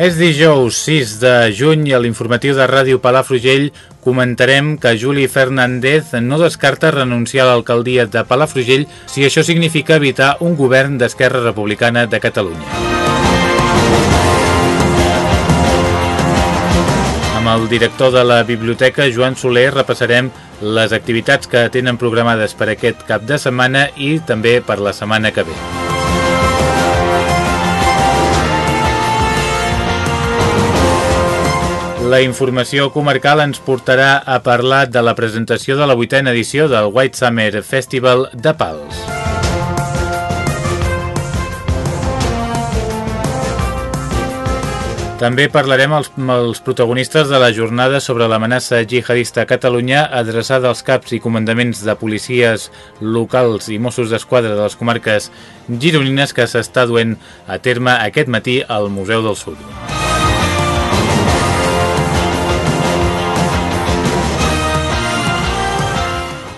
És dijous 6 de juny i a l'informatiu de Ràdio Palafrugell comentarem que Juli Fernández no descarta renunciar a l'alcaldia de Palafrugell si això significa evitar un govern d'Esquerra Republicana de Catalunya. Amb el director de la biblioteca, Joan Soler, repassarem les activitats que tenen programades per aquest cap de setmana i també per la setmana que ve. La informació comarcal ens portarà a parlar de la presentació de la vuitena edició del White Summer Festival de Pals. També parlarem amb els, protagonistes de la jornada sobre l'amenaça jihadista a Catalunya adreçada als caps i comandaments de policies locals i Mossos d'Esquadra de les comarques gironines que s'està duent a terme aquest matí al Museu del Sud.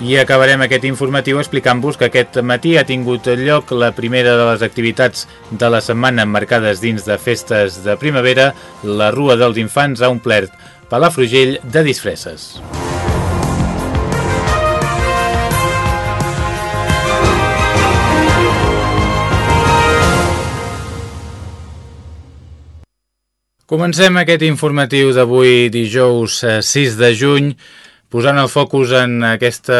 I acabarem aquest informatiu explicant-vos que aquest matí ha tingut lloc la primera de les activitats de la setmana marcades dins de festes de primavera, la Rua dels Infants ha omplert Palafrugell de disfresses. Comencem aquest informatiu d'avui dijous 6 eh, de juny posant el focus en aquesta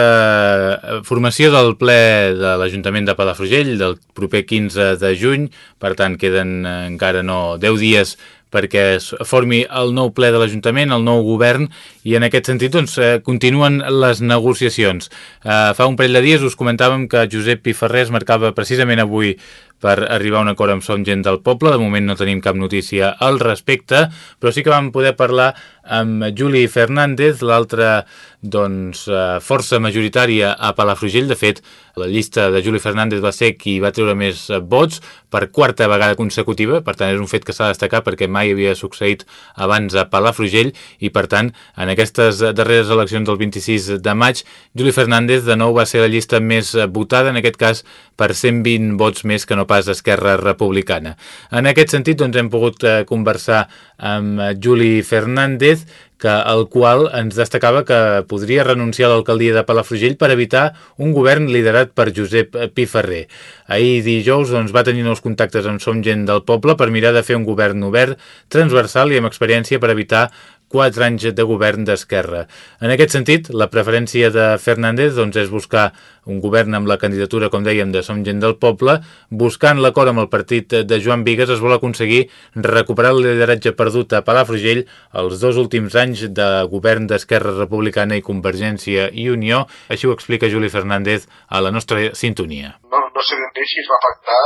eh, formació del ple de l'Ajuntament de Palafrugell del proper 15 de juny, per tant queden eh, encara no 10 dies perquè es formi el nou ple de l'Ajuntament, el nou govern, i en aquest sentit doncs, eh, continuen les negociacions. Fa un parell de dies us comentàvem que Josep Piferrer es marcava precisament avui per arribar a un acord amb Som Gent del Poble. De moment no tenim cap notícia al respecte, però sí que vam poder parlar amb Juli Fernández, l'altra doncs, eh, força majoritària a Palafrugell. De fet, la llista de Juli Fernández va ser qui va treure més vots per quarta vegada consecutiva, per tant és un fet que s'ha de destacar perquè mai havia succeït abans a Palafrugell i per tant en aquestes darreres eleccions del 26 de maig Juli Fernández de nou va ser la llista més votada, en aquest cas per 120 vots més que no pas Esquerra Republicana. En aquest sentit, doncs, hem pogut eh, conversar amb Juli Fernández, que el qual ens destacava que podria renunciar a l'alcaldia de Palafrugell per evitar un govern liderat per Josep Piferrer. Ahir dijous doncs, va tenir nous contactes amb Som Gent del Poble per mirar de fer un govern obert, transversal i amb experiència per evitar quatre anys de govern d'Esquerra. En aquest sentit, la preferència de Fernández doncs, és buscar un govern amb la candidatura, com dèiem, de Som Gent del Poble. Buscant l'acord amb el partit de Joan Vigues es vol aconseguir recuperar el lideratge perdut a Palafrugell els dos últims anys de govern d'Esquerra Republicana i Convergència i Unió. Així ho explica Juli Fernández a la nostra sintonia. No, no sé ben bé si es va pactar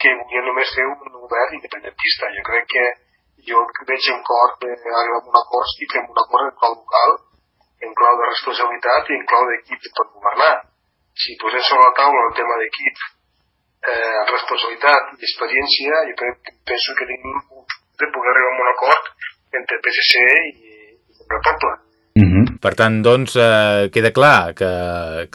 que volia només fer un govern independentista. Jo crec que jo veig en cor d'arribar a un acord i fem un acord en clau local, en clau de responsabilitat i en clau d'equip per governar. Si posem sobre la taula el tema d'equip, eh, responsabilitat i experiència, jo penso que tenim de poder arribar a un acord entre PSC i, i el poble. Mm -hmm. Per tant, doncs, eh, queda clar que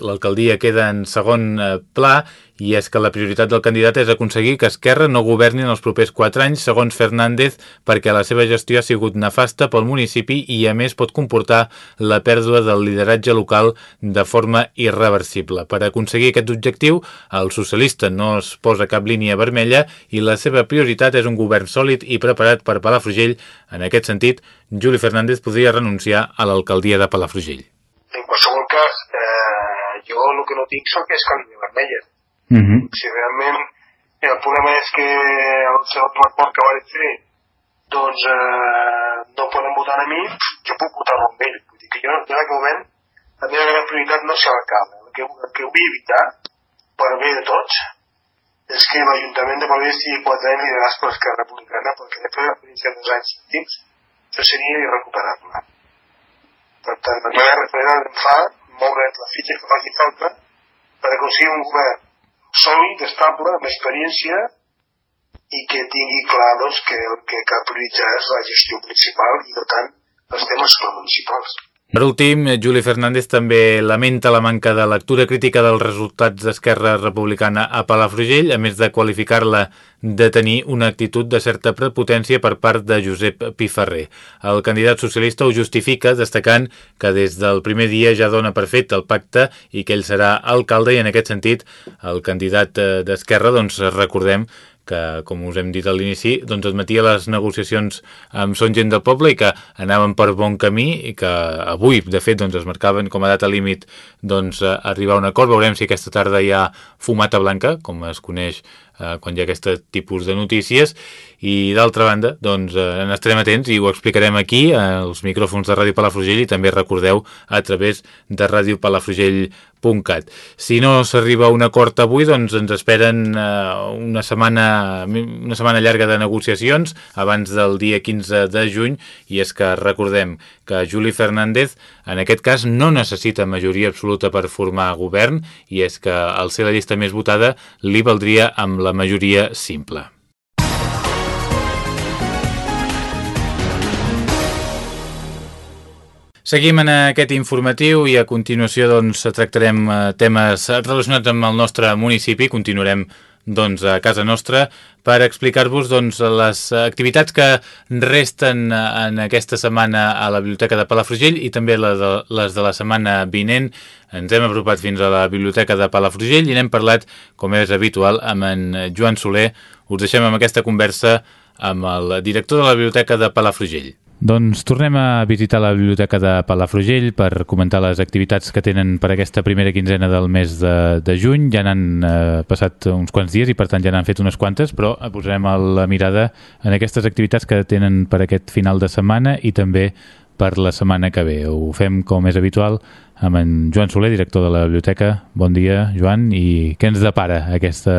l'alcaldia queda en segon eh, pla i és que la prioritat del candidat és aconseguir que Esquerra no governi en els propers 4 anys, segons Fernández, perquè la seva gestió ha sigut nefasta pel municipi i, a més, pot comportar la pèrdua del lideratge local de forma irreversible. Per aconseguir aquest objectiu, el socialista no es posa cap línia vermella i la seva prioritat és un govern sòlid i preparat per Palafrugell. En aquest sentit, Juli Fernández podria renunciar a l'alcaldia de Palafrugell. En qualsevol cas, eh, jo el que no tinc són que és línia vermella. Uh -huh. Si realment el problema és que el seu transport que vaig fer doncs eh, no poden votar a mi, jo puc votar amb ell. Vull dir que jo, en aquest moment, la meva gran prioritat no serà el cap. que, que vull evitar, per bé de tots, és que l'Ajuntament de Palma estigui quatre anys liderat per l'Esquerra Republicana, perquè després de l'experiència dels anys últims, això seria irrecuperable. Per tant, la meva referent em fa moure la fitxa que faci falta per aconseguir un govern sòlid, estable, amb experiència i que tingui clar doncs, que el que cal prioritzar és la gestió principal i no tant els temes municipals. Per últim, Juli Fernández també lamenta la manca de lectura crítica dels resultats d'Esquerra Republicana a Palafrugell, a més de qualificar-la de tenir una actitud de certa prepotència per part de Josep Piferrer. El candidat socialista ho justifica destacant que des del primer dia ja dona per fet el pacte i que ell serà alcalde i en aquest sentit el candidat eh, d'Esquerra, doncs recordem que, com us hem dit a l'inici, doncs admetia les negociacions amb Son Gent del Poble i que anaven per bon camí i que avui, de fet, doncs, es marcaven com a data límit doncs, arribar a un acord. Veurem si aquesta tarda hi ha fumata blanca, com es coneix eh, quan hi ha aquest tipus de notícies i d'altra banda, doncs eh, estarem atents i ho explicarem aquí als micròfons de Ràdio Palafrugell i també recordeu a través de radiopalafrugell.cat. Si no s'arriba a un acord avui, doncs ens esperen eh, una setmana una setmana llarga de negociacions abans del dia 15 de juny i és que recordem que Juli Fernández en aquest cas no necessita majoria absoluta per formar govern i és que al ser la llista més votada li valdria amb la majoria simple. Seguim en aquest informatiu i a continuació doncs, tractarem eh, temes relacionats amb el nostre municipi. Continuarem doncs, a casa nostra per explicar-vos doncs, les activitats que resten en aquesta setmana a la Biblioteca de Palafrugell i també les de, les de la setmana vinent. Ens hem apropat fins a la Biblioteca de Palafrugell i n'hem parlat, com és habitual, amb en Joan Soler. Us deixem amb aquesta conversa amb el director de la Biblioteca de Palafrugell. Doncs tornem a visitar la Biblioteca de Palafrugell per comentar les activitats que tenen per aquesta primera quinzena del mes de, de juny. Ja n'han eh, passat uns quants dies i per tant ja n'han fet unes quantes, però posarem la mirada en aquestes activitats que tenen per aquest final de setmana i també per la setmana que ve. Ho fem com és habitual amb en Joan Soler, director de la biblioteca. Bon dia, Joan, i què ens depara aquesta,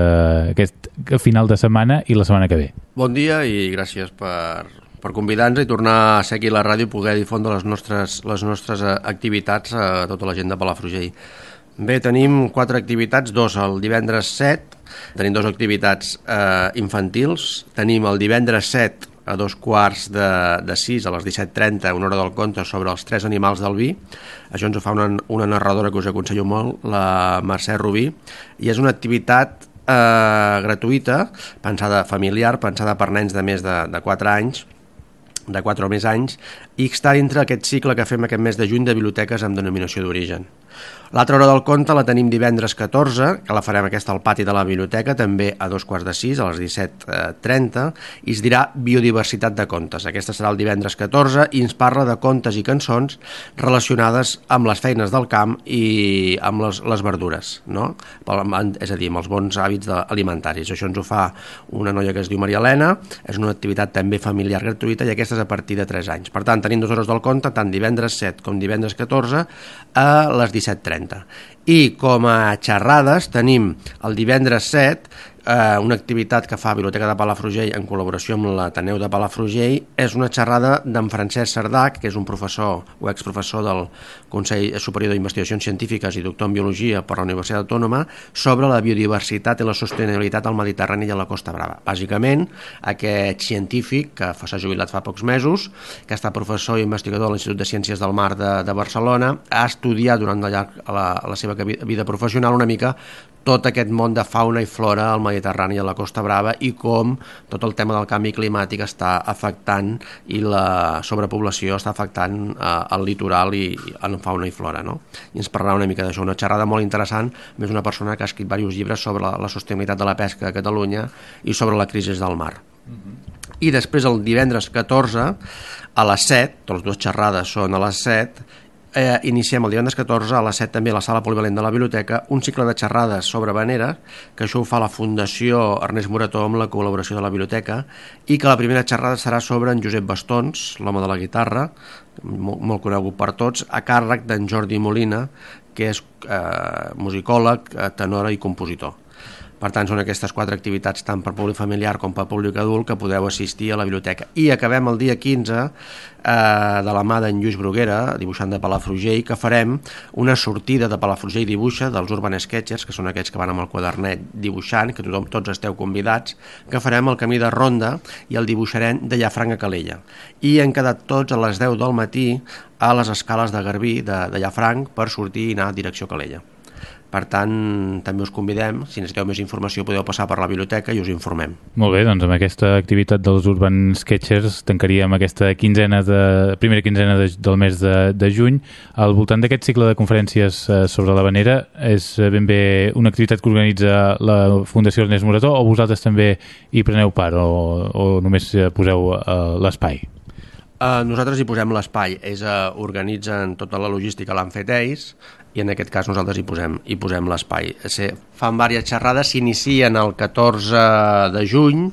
aquest final de setmana i la setmana que ve? Bon dia i gràcies per per convidar-nos i tornar a seguir la ràdio i poder difondre les nostres, les nostres eh, activitats a tota la gent de Palafrugell. Bé, tenim quatre activitats, dos el divendres 7, tenim dues activitats eh, infantils, tenim el divendres 7 a dos quarts de, de 6 a les 17.30, una hora del conte sobre els tres animals del vi. Això ens ho fa una, una narradora que us aconsello molt, la Mercè Rubí, i és una activitat eh, gratuïta, pensada familiar, pensada per nens de més de, de 4 anys, de 4 o més anys i està dintre aquest cicle que fem aquest mes de juny de biblioteques amb denominació d'origen. L'altra hora del conte la tenim divendres 14, que la farem aquesta al pati de la biblioteca, també a dos quarts de sis, a les 17.30, i es dirà Biodiversitat de contes. Aquesta serà el divendres 14 i ens parla de contes i cançons relacionades amb les feines del camp i amb les, les verdures, no? és a dir, amb els bons hàbits alimentaris. Això ens ho fa una noia que es diu Maria Helena, és una activitat també familiar gratuïta i aquesta és a partir de 3 anys. Per tant, tenim dues hores del conte, tant divendres 7 com divendres 14, a les 17.30. I com a xerrades tenim el divendres 7 eh, una activitat que fa Biblioteca de Palafrugell en col·laboració amb l'Ateneu de Palafrugell és una xerrada d'en Francesc Sardac, que és un professor o exprofessor del Consell Superior d'Investigacions Científiques i doctor en Biologia per la Universitat Autònoma sobre la biodiversitat i la sostenibilitat al Mediterrani i a la Costa Brava. Bàsicament, aquest científic, que s'ha jubilat fa pocs mesos, que està professor i investigador a l'Institut de Ciències del Mar de, de Barcelona, ha estudiat durant la, la, la seva vida professional una mica tot aquest món de fauna i flora al Mediterrani i a la Costa Brava i com tot el tema del canvi climàtic està afectant i la sobrepoblació està afectant eh, el litoral i, en fauna i flora. No? I ens parlarà una mica d'això, una xerrada molt interessant, més una persona que ha escrit diversos llibres sobre la, la sostenibilitat de la pesca a Catalunya i sobre la crisi del mar. Uh. -huh. I després el divendres 14 a les 7, totes les dues xerrades són a les 7, eh, iniciem el divendres 14 a les 7 també a la sala polivalent de la biblioteca un cicle de xerrades sobre Vanera, que això ho fa la Fundació Ernest Morató amb la col·laboració de la biblioteca, i que la primera xerrada serà sobre en Josep Bastons, l'home de la guitarra, molt, molt conegut per tots, a càrrec d'en Jordi Molina, que és eh, musicòleg, eh, tenora i compositor. Per tant, són aquestes quatre activitats tant per públic familiar com per públic adult que podeu assistir a la biblioteca. I acabem el dia 15 eh, de la mà d'en Lluís Bruguera, dibuixant de Palafrugell, que farem una sortida de Palafrugell dibuixa dels Urban Sketchers, que són aquests que van amb el quadernet dibuixant, que tothom, tots esteu convidats, que farem el camí de Ronda i el dibuixarem de Llafranc a Calella. I hem quedat tots a les 10 del matí a les escales de Garbí de, de Llafranc per sortir i anar a direcció Calella. Per tant, també us convidem, si necessiteu més informació podeu passar per la biblioteca i us informem. Molt bé, doncs amb aquesta activitat dels Urban Sketchers tancaríem aquesta quinzena de, primera quinzena de, del mes de, de juny. Al voltant d'aquest cicle de conferències eh, sobre la vanera és ben bé una activitat que organitza la Fundació Ernest Morató o vosaltres també hi preneu part o, o només poseu uh, l'espai? Uh, nosaltres hi posem l'espai, ells uh, organitzen tota la logística, l'han fet ells, i en aquest cas nosaltres hi posem, hi posem l'espai. Fan diverses xerrades, s'inicien el 14 de juny,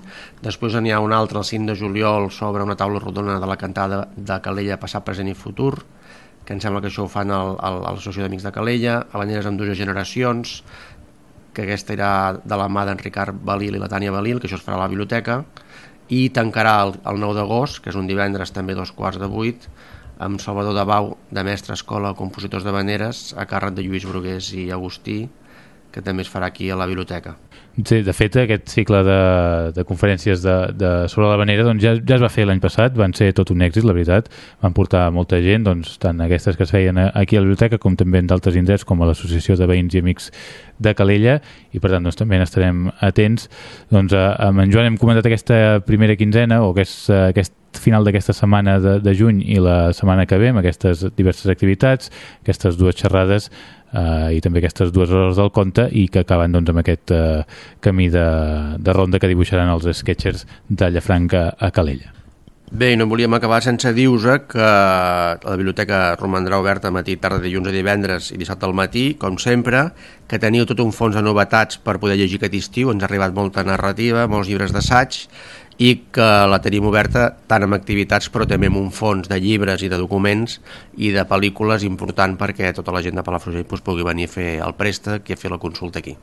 després n'hi ha una altra el 5 de juliol sobre una taula rodona de la cantada de Calella passat, present i futur, que em sembla que això ho fan al, al, a l'Associació d'Amics de Calella, Abanyeres amb dues generacions, que aquesta era de la mà d'en Ricard Balil i la Tània Balil, que això es farà a la biblioteca, i tancarà el, el 9 d'agost, que és un divendres també dos quarts de vuit, amb Salvador de Bau, de mestre escola compositors de veneres, a càrrec de Lluís Brugués i Agustí, que també es farà aquí a la biblioteca. Sí, de fet, aquest cicle de, de conferències de, de sobre la vanera doncs ja, ja es va fer l'any passat, van ser tot un èxit, la veritat. Van portar molta gent, doncs, tant aquestes que es feien aquí a la biblioteca com també en d'altres indrets, com a l'Associació de Veïns i Amics de Calella, i per tant doncs, també n'estarem atents. Doncs, amb en Joan hem comentat aquesta primera quinzena, o aquest, aquest final d'aquesta setmana de, de juny i la setmana que ve amb aquestes diverses activitats, aquestes dues xerrades eh, i també aquestes dues hores del conte i que acaben doncs, amb aquest eh, camí de, de ronda que dibuixaran els sketchers de Llafranca a Calella. Bé, i no volíem acabar sense dir-vos que la biblioteca romandrà oberta matí, tarda, dilluns a divendres i dissabte al matí, com sempre, que teniu tot un fons de novetats per poder llegir aquest estiu, ens ha arribat molta narrativa, molts llibres d'assaig, i que la tenim oberta tant amb activitats però també amb un fons de llibres i de documents i de pel·lícules important perquè tota la gent de Palafrugell pues, pugui venir a fer el préstec i a fer la consulta aquí.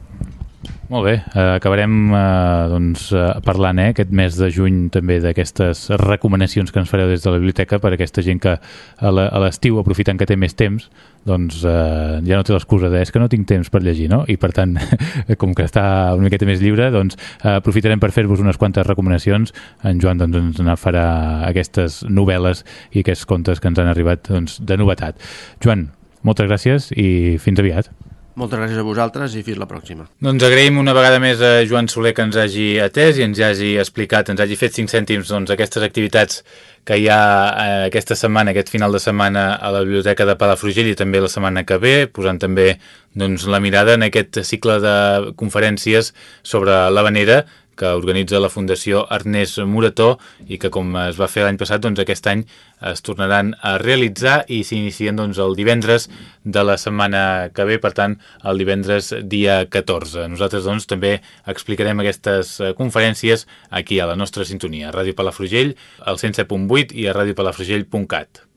Molt bé, eh, acabarem eh, doncs, eh, parlant eh, aquest mes de juny també d'aquestes recomanacions que ens fareu des de la biblioteca per a aquesta gent que a l'estiu, aprofitant que té més temps, doncs eh, ja no té l'excusa de és que no tinc temps per llegir, no? I per tant, com que està una miqueta més lliure, doncs eh, aprofitarem per fer-vos unes quantes recomanacions. En Joan doncs, ens farà aquestes novel·les i aquests contes que ens han arribat doncs, de novetat. Joan, moltes gràcies i fins aviat. Moltes gràcies a vosaltres i fins la pròxima. Doncs agraïm una vegada més a Joan Soler que ens hagi atès i ens hagi explicat, ens hagi fet 5 cèntims doncs, aquestes activitats que hi ha eh, aquesta setmana, aquest final de setmana a la Biblioteca de Palafrugell i també la setmana que ve, posant també doncs, la mirada en aquest cicle de conferències sobre l'Havanera que organitza la Fundació Ernest Morató i que com es va fer l'any passat, doncs aquest any es tornaran a realitzar i s'inicien doncs, el divendres de la setmana que ve, per tant, el divendres dia 14. Nosaltres doncs, també explicarem aquestes eh, conferències aquí a la nostra sintonia, a Ràdio Palafrugell, al 107.8 i a radiopalafrugell.cat.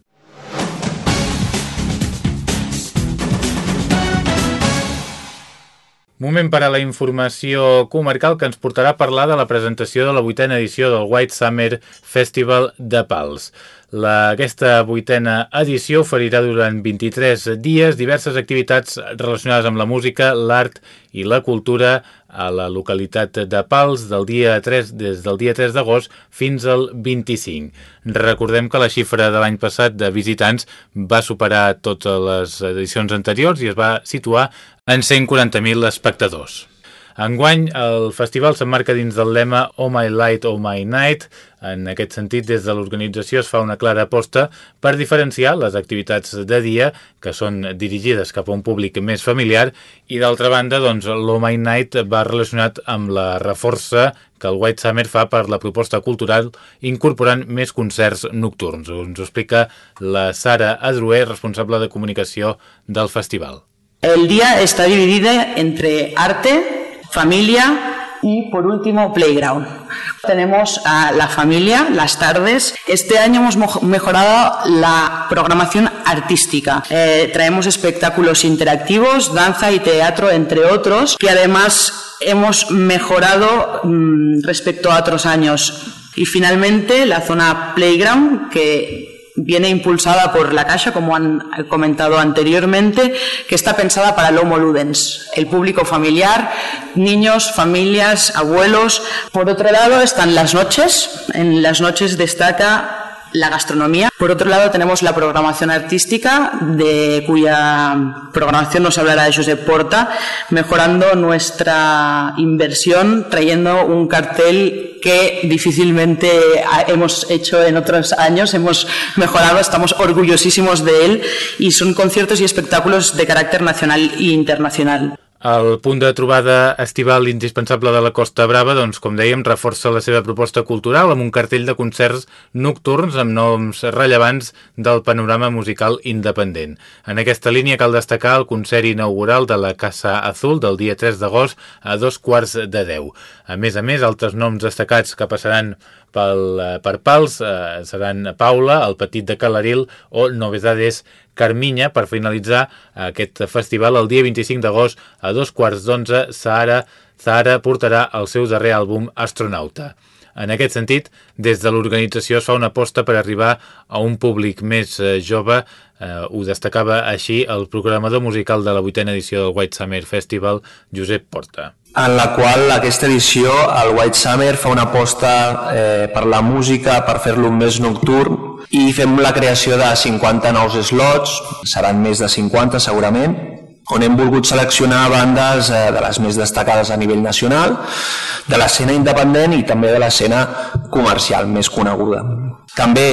Moment per a la informació comarcal que ens portarà a parlar de la presentació de la vuitena edició del White Summer Festival de Pals. La, aquesta vuitena edició oferirà durant 23 dies diverses activitats relacionades amb la música, l'art i la cultura a la localitat de Pals del dia 3, des del dia 3 d'agost fins al 25. Recordem que la xifra de l'any passat de visitants va superar totes les edicions anteriors i es va situar en 140.000 espectadors. Enguany, el festival s'emmarca dins del lema Oh My Light, Oh My Night. En aquest sentit, des de l'organització es fa una clara aposta per diferenciar les activitats de dia, que són dirigides cap a un públic més familiar, i d'altra banda, doncs, l'Oh My Night va relacionat amb la reforça que el White Summer fa per la proposta cultural incorporant més concerts nocturns. Ens ho explica la Sara Adrué, responsable de comunicació del festival. El día está dividido entre arte, familia y por último playground. Tenemos a la familia, las tardes. Este año hemos mejorado la programación artística. Eh, traemos espectáculos interactivos, danza y teatro, entre otros, que además hemos mejorado mmm, respecto a otros años. Y finalmente la zona playground, que viene impulsada por la Caixa, como han comentado anteriormente, que está pensada para el Homo Ludens, el público familiar, niños, familias, abuelos. Por otro lado están las noches. En las noches destaca la gastronomía. Por otro lado, tenemos la programación artística, de cuya programación nos hablará Josep Porta, mejorando nuestra inversión, trayendo un cartel que difícilmente hemos hecho en otros años, hemos mejorado, estamos orgullosísimos de él y son conciertos y espectáculos de carácter nacional e internacional. El punt de trobada estival indispensable de la Costa Brava, doncs, com dèiem, reforça la seva proposta cultural amb un cartell de concerts nocturns amb noms rellevants del panorama musical independent. En aquesta línia cal destacar el concert inaugural de la Casa Azul del dia 3 d'agost a dos quarts de 10. A més a més, altres noms destacats que passaran pel, eh, per pals eh, seran Paula, el Petit de Calaril o Novedades Carminya per finalitzar aquest festival el dia 25 d'agost a dos quarts d'onze Sahara, Sahara portarà el seu darrer àlbum Astronauta. En aquest sentit, des de l'organització es fa una aposta per arribar a un públic més eh, jove. Eh, ho destacava així el programador musical de la vuitena edició del White Summer Festival, Josep Porta. En la qual aquesta edició el White Summer fa una aposta eh, per la música, per fer-lo més nocturn. I fem la creació de 50 nous slots, seran més de 50 segurament, on hem volgut seleccionar bandes eh, de les més destacades a nivell nacional, de l'escena independent i també de l'escena comercial més coneguda. També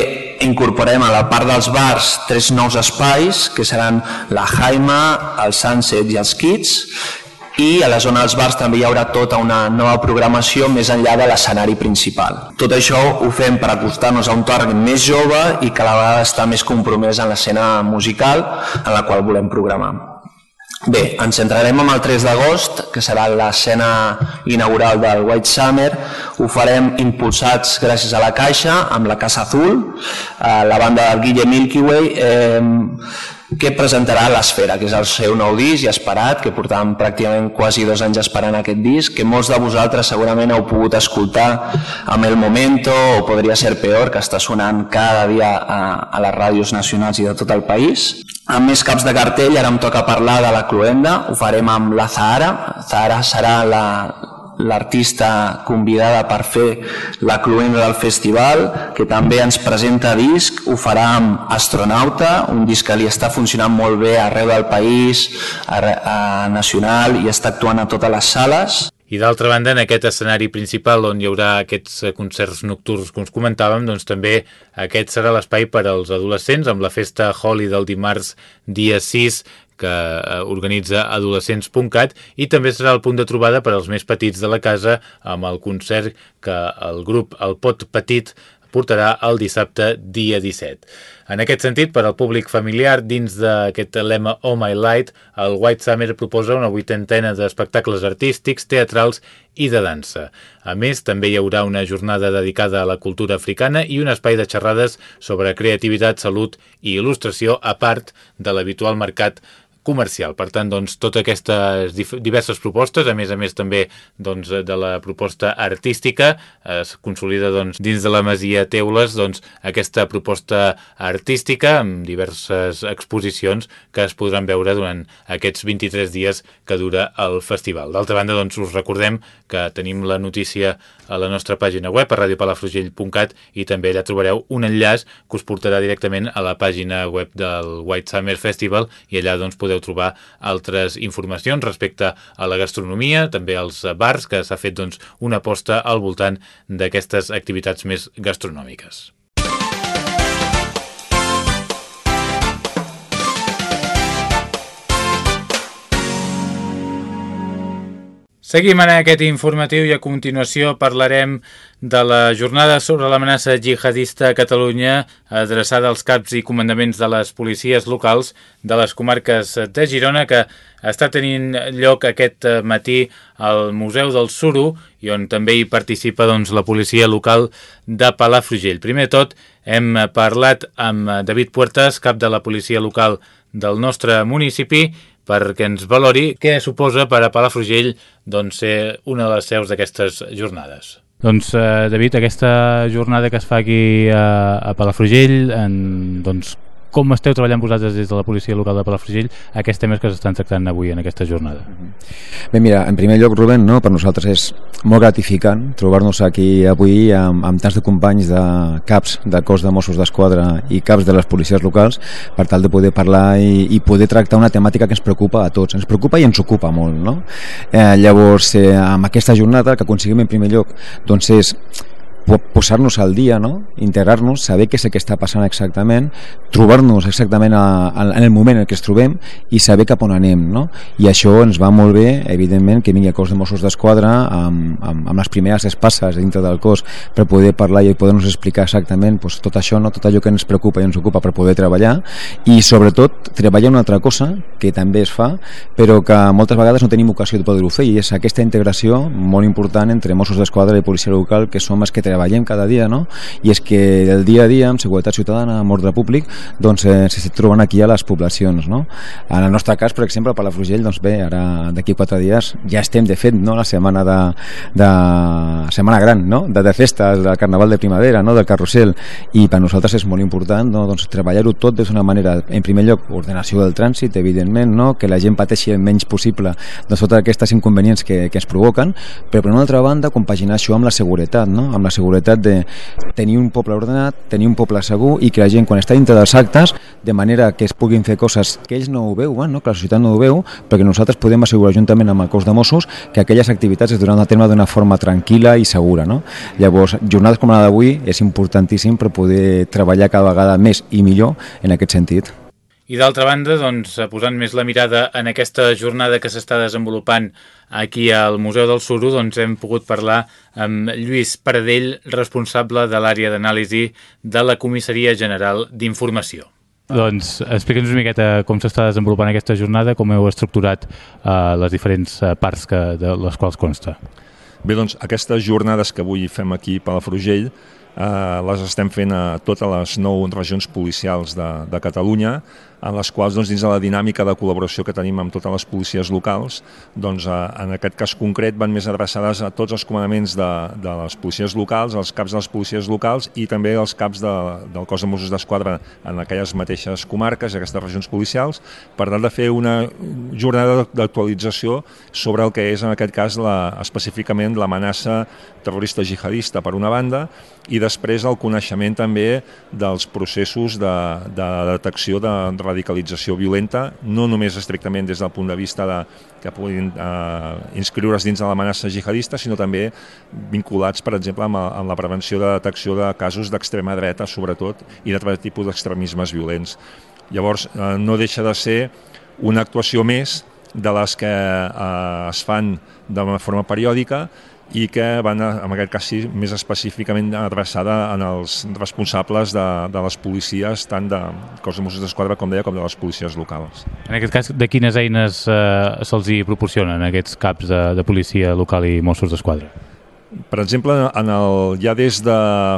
incorporem a la part dels bars tres nous espais, que seran la Jaima, el Sunset i els Kids, i a la zona dels bars també hi haurà tota una nova programació més enllà de l'escenari principal. Tot això ho fem per acostar-nos a un target més jove i que a la vegada està més compromès en l'escena musical en la qual volem programar. Bé, ens centrarem en el 3 d'agost, que serà l'escena inaugural del White Summer. Ho farem impulsats gràcies a la Caixa, amb la Casa Azul, eh, la banda del Guille Milky Way, eh, que presentarà l'Esfera, que és el seu nou disc i esperat, que portàvem pràcticament quasi dos anys esperant aquest disc, que molts de vosaltres segurament heu pogut escoltar amb El Momento o Podria ser peor, que està sonant cada dia a, a les ràdios nacionals i de tot el país. Amb més caps de cartell, ara em toca parlar de la Cluenda, ho farem amb la Zahara. Zahara serà la, l'artista convidada per fer la cluenda del festival, que també ens presenta disc, ho farà amb Astronauta, un disc que li està funcionant molt bé arreu del país, a, a nacional, i està actuant a totes les sales. I d'altra banda, en aquest escenari principal on hi haurà aquests concerts nocturns que us comentàvem, doncs també aquest serà l'espai per als adolescents amb la festa Holi del dimarts dia 6 que eh, organitza adolescents.cat i també serà el punt de trobada per als més petits de la casa amb el concert que el grup El Pot Petit portarà el dissabte dia 17. En aquest sentit, per al públic familiar, dins d'aquest lema Oh My Light, el White Summer proposa una vuitantena d'espectacles artístics, teatrals i de dansa. A més, també hi haurà una jornada dedicada a la cultura africana i un espai de xerrades sobre creativitat, salut i il·lustració a part de l'habitual mercat comercial. Per tant, doncs, totes aquestes diverses propostes, a més a més també doncs, de la proposta artística, es consolida doncs, dins de la Masia Teules doncs, aquesta proposta artística amb diverses exposicions que es podran veure durant aquests 23 dies que dura el festival. D'altra banda, doncs, us recordem que tenim la notícia a la nostra pàgina web, a radiopalafrugell.cat, i també allà trobareu un enllaç que us portarà directament a la pàgina web del White Summer Festival i allà doncs, podeu podeu trobar altres informacions respecte a la gastronomia, també als bars, que s'ha fet doncs, una aposta al voltant d'aquestes activitats més gastronòmiques. Seguim en aquest informatiu i a continuació parlarem de la jornada sobre l'amenaça jihadista a Catalunya adreçada als caps i comandaments de les policies locals de les comarques de Girona que està tenint lloc aquest matí al Museu del Suro i on també hi participa doncs, la policia local de Palafrugell. Primer tot hem parlat amb David Puertas, cap de la policia local del nostre municipi perquè ens valori què suposa per a Palafrugell doncs, ser una de les seus d'aquestes jornades. Doncs, eh, David, aquesta jornada que es fa aquí a, a Palafrugell, en, doncs, com esteu treballant vosaltres des de la policia local de Palafrugell aquests temes que s'estan tractant avui en aquesta jornada? Bé, mira, en primer lloc, Rubén, no, per nosaltres és molt gratificant trobar-nos aquí avui amb, amb tants de companys de caps del cos de Mossos d'Esquadra i caps de les policies locals per tal de poder parlar i, i poder tractar una temàtica que ens preocupa a tots, ens preocupa i ens ocupa molt, no? Eh, llavors, eh, amb aquesta jornada que aconseguim en primer lloc doncs és posar-nos al dia, no? integrar-nos, saber què és el que està passant exactament, trobar-nos exactament a, a, en el moment en què es trobem i saber cap on anem. No? I això ens va molt bé, evidentment, que vingui el cos de Mossos d'Esquadra amb, amb, amb les primeres espasses dintre del cos per poder parlar i poder-nos explicar exactament pues, tot això, no? tot allò que ens preocupa i ens ocupa per poder treballar i sobretot treballar una altra cosa que també es fa però que moltes vegades no tenim ocasió de poder-ho fer i és aquesta integració molt important entre Mossos d'Esquadra i Policia Local que som els que treballem cada dia, no? I és que el dia a dia, amb seguretat ciutadana, amb ordre públic, doncs eh, s'estan trobant aquí a les poblacions, no? En el nostre cas, per exemple, a Palafrugell, doncs bé, ara d'aquí quatre dies ja estem, de fet, no? La setmana de, de setmana gran, no? De, de festes, del carnaval de primavera, no? Del carrusel, i per nosaltres és molt important, no? Doncs treballar-ho tot d'una manera, en primer lloc, ordenació del trànsit, evidentment, no? Que la gent pateixi el menys possible doncs totes aquestes inconvenients que, que es provoquen, però per una altra banda, compaginar això amb la seguretat, no? Amb la seguretat de tenir un poble ordenat, tenir un poble segur i que la gent quan està dintre dels actes, de manera que es puguin fer coses que ells no ho veuen, no? que la societat no ho veu, perquè nosaltres podem assegurar juntament amb el cos de Mossos que aquelles activitats es duran a terme d'una forma tranquil·la i segura. No? Llavors, jornades com la d'avui és importantíssim per poder treballar cada vegada més i millor en aquest sentit. I d'altra banda, doncs, posant més la mirada en aquesta jornada que s'està desenvolupant aquí al Museu del Suro, doncs hem pogut parlar amb Lluís Paradell, responsable de l'àrea d'anàlisi de la Comissaria General d'Informació. Doncs explica'ns una miqueta com s'està desenvolupant aquesta jornada, com heu estructurat eh, les diferents eh, parts que, de les quals consta. Bé, doncs aquestes jornades que avui fem aquí a Palafrugell eh, les estem fent a totes les nou regions policials de, de Catalunya, en les quals doncs, dins de la dinàmica de col·laboració que tenim amb totes les policies locals, doncs, eh, en aquest cas concret van més adreçades a tots els comandaments de, de les policies locals, els caps de les policies locals i també els caps de, del cos de Mossos d'Esquadra en aquelles mateixes comarques aquestes regions policials, per tal de fer una jornada d'actualització sobre el que és en aquest cas la, específicament l'amenaça terrorista jihadista per una banda i després el coneixement també dels processos de, de detecció de radicalització violenta, no només estrictament des del punt de vista de, que puguin eh, inscriure's dins de l'amenaça jihadista, sinó també vinculats, per exemple, amb, amb la prevenció de detecció de casos d'extrema dreta, sobretot, i d'altres tipus d'extremismes violents. Llavors, eh, no deixa de ser una actuació més de les que eh, es fan de forma periòdica i que van, en aquest cas sí, més específicament adreçada en els responsables de, de les policies, tant de cos de Mossos d'Esquadra, com deia, com de les policies locals. En aquest cas, de quines eines eh, se'ls proporcionen aquests caps de, de policia local i Mossos d'Esquadra? Per exemple, en el, ja des de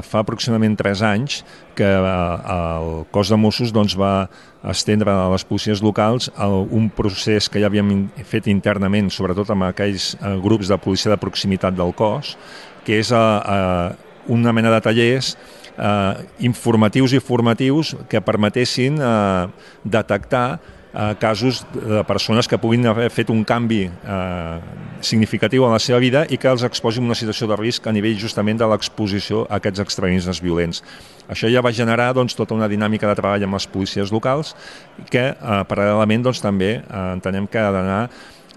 fa aproximadament 3 anys que eh, el cos de Mossos doncs, va estendre a les policies locals un procés que ja havíem fet internament, sobretot amb aquells eh, grups de policia de proximitat del cos, que és a, eh, a una mena de tallers eh, informatius i formatius que permetessin eh, detectar eh, casos de persones que puguin haver fet un canvi eh, significatiu en la seva vida i que els exposi en una situació de risc a nivell justament de l'exposició a aquests extremismes violents. Això ja va generar doncs, tota una dinàmica de treball amb les policies locals que eh, paral·lelament doncs, també eh, entenem que ha d'anar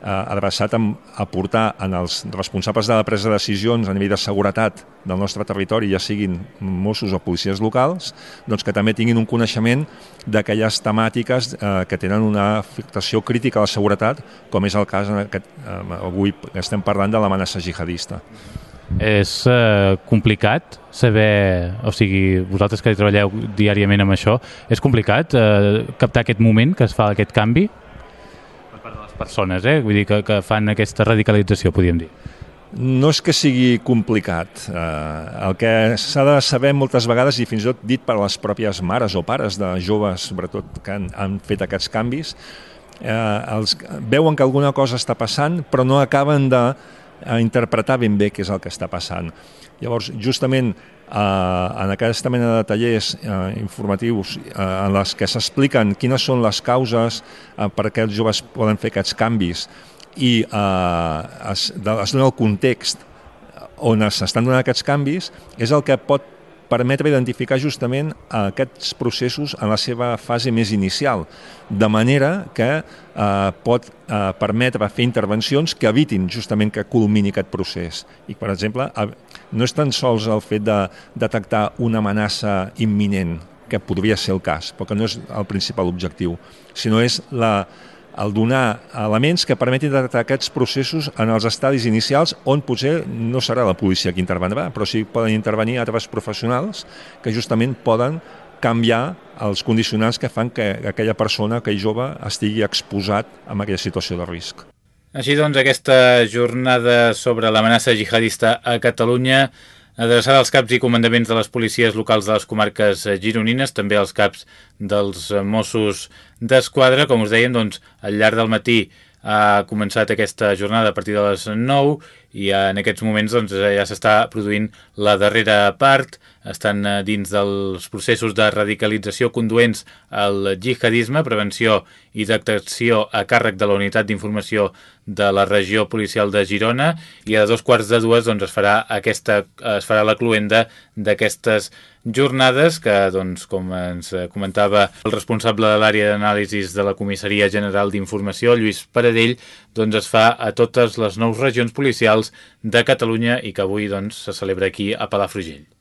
adreçat a aportar en els responsables de la presa de decisions a nivell de seguretat del nostre territori, ja siguin Mossos o policies locals, doncs que també tinguin un coneixement d'aquelles temàtiques eh, que tenen una afectació crítica a la seguretat, com és el cas en aquest, eh, avui estem parlant de l'amenaça jihadista. És eh, complicat saber, o sigui, vosaltres que treballeu diàriament amb això, és complicat eh, captar aquest moment que es fa aquest canvi? Persones, eh? vull dir que, que fan aquesta radicalització, podríem dir. No és que sigui complicat. Eh, el que s'ha de saber moltes vegades, i fins i tot dit per les pròpies mares o pares de joves, sobretot, que han, han fet aquests canvis, eh, els, veuen que alguna cosa està passant, però no acaben de eh, interpretar ben bé què és el que està passant. Llavors, justament en aquesta mena de tallers eh, informatius eh, en les que s'expliquen quines són les causes eh, per què els joves poden fer aquests canvis i eh, es, es dona el context on s'estan donant aquests canvis, és el que pot permetre identificar justament aquests processos en la seva fase més inicial, de manera que eh, pot eh, permetre fer intervencions que evitin justament que culmini aquest procés. I, per exemple, no és tan sols el fet de detectar una amenaça imminent, que podria ser el cas, però que no és el principal objectiu, sinó és la, el donar elements que permetin detectar aquests processos en els estadis inicials on potser no serà la policia qui intervendrà, però sí poden intervenir altres professionals que justament poden canviar els condicionants que fan que aquella persona, aquell jove, estigui exposat a aquella situació de risc. Així doncs, aquesta jornada sobre l'amenaça jihadista a Catalunya adreçada als caps i comandaments de les policies locals de les comarques gironines, també als caps dels Mossos d'Esquadra. Com us dèiem, doncs, al llarg del matí ha començat aquesta jornada a partir de les 9 i en aquests moments doncs, ja s'està produint la darrera part, estan eh, dins dels processos de radicalització conduents al jihadisme, prevenció i detecció a càrrec de la Unitat d'Informació de la Regió Policial de Girona i a dos quarts de dues doncs, es, farà aquesta, es farà la cluenda d'aquestes jornades que, doncs, com ens comentava el responsable de l'àrea d'anàlisis de la Comissaria General d'Informació, Lluís Paradell, doncs es fa a totes les nous regions policials de Catalunya i que avui doncs, se celebra aquí a Palafrugell.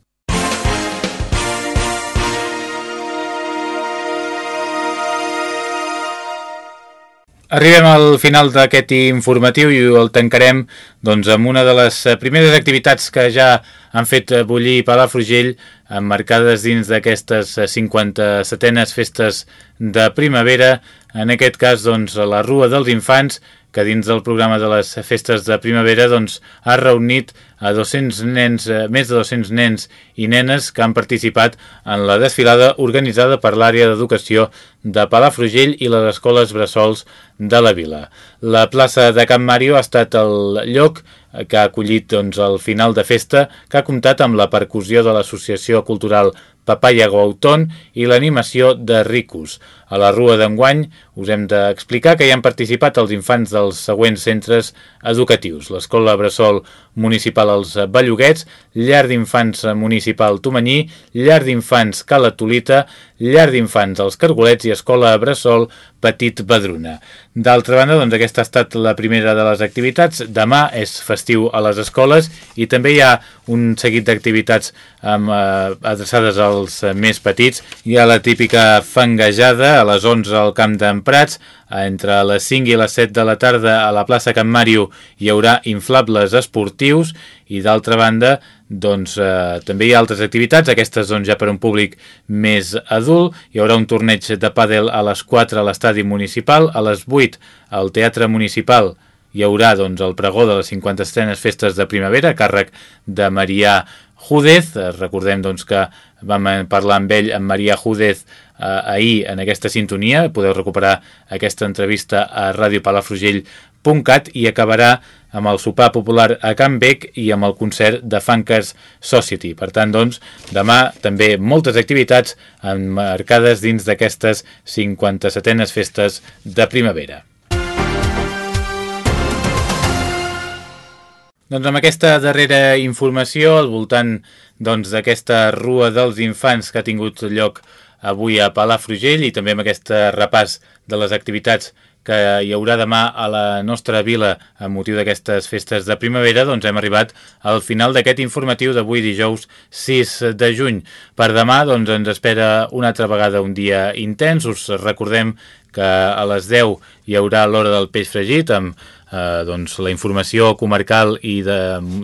Arribem al final d'aquest informatiu i el tancarem doncs, amb una de les primeres activitats que ja han fet bullir Palafrugell emmarcades dins d'aquestes 57enes festes de primavera, en aquest cas doncs, la Rua dels Infants, que dins del programa de les festes de primavera doncs, ha reunit a 200 nens, eh, més de 200 nens i nenes que han participat en la desfilada organitzada per l'àrea d'educació de Palafrugell i les escoles bressols de la vila. La plaça de Camp Mario ha estat el lloc que ha acollit doncs, el final de festa que ha comptat amb la percussió de l'Associació Cultural Papaya Gauton i l'animació de Ricus. A la Rua d'enguany us hem d'explicar que hi han participat els infants dels següents centres educatius. L'Escola Bressol Municipal Els Belloguets, Llar d'Infants Municipal Tomanyí, Llar d'Infants Cala Tolita, Llar d'Infants Els Cargolets i Escola Bressol Petit Badruna. D'altra banda, doncs aquesta ha estat la primera de les activitats. Demà és festiu a les escoles i també hi ha un seguit d'activitats eh, adreçades als més petits. Hi ha la típica fangejada a les 11 al Camp d'en Prats, entre les 5 i les 7 de la tarda a la plaça Can Màrio hi haurà inflables esportius i d'altra banda doncs, eh, també hi ha altres activitats, aquestes doncs, ja per un públic més adult. Hi haurà un torneig de pàdel a les 4 a l'estadi municipal, a les 8 al Teatre Municipal hi haurà doncs, el pregó de les 50 estrenes festes de primavera a càrrec de Marià Júdez. Recordem doncs, que vam parlar amb ell, amb Maria Júdez, eh, ahir en aquesta sintonia. Podeu recuperar aquesta entrevista a radiopalafrugell.cat www.radiopalafrugell.cat i acabarà amb el sopar popular a Can Bec i amb el concert de Funkers Society. Per tant, doncs, demà també moltes activitats emmarcades dins d'aquestes 57enes festes de primavera. Doncs amb aquesta darrera informació al voltant doncs, d'aquesta doncs, Rua dels Infants que ha tingut lloc avui a Palafrugell i també amb aquest repàs de les activitats que hi haurà demà a la nostra vila amb motiu d'aquestes festes de primavera, doncs hem arribat al final d'aquest informatiu d'avui dijous 6 de juny. Per demà doncs, ens espera una altra vegada un dia intens. Us recordem que a les 10 hi haurà l'hora del peix fregit amb eh, doncs, la informació comarcal i de,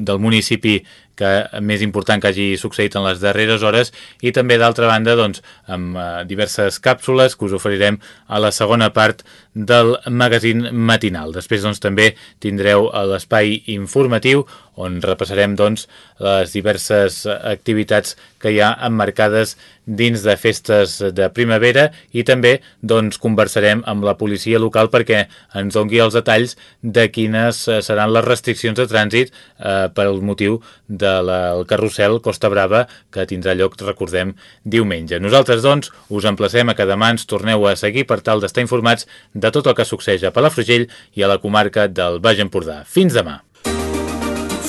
del municipi que més important que hagi succeït en les darreres hores i també d'altra banda doncs, amb eh, diverses càpsules que us oferirem a la segona part del magazín matinal. Després doncs, també tindreu l'espai informatiu on repassarem doncs, les diverses activitats que hi ha emmarcades dins de festes de primavera i també doncs, conversarem amb la policia local perquè ens dongui els detalls de quines seran les restriccions de trànsit eh, per al motiu del de carrusel Costa Brava que tindrà lloc, recordem, diumenge. Nosaltres, doncs, us emplacem a que demà ens torneu a seguir per tal d'estar informats de tot el que succeeix a Palafrugell i a la comarca del Baix Empordà. Fins demà!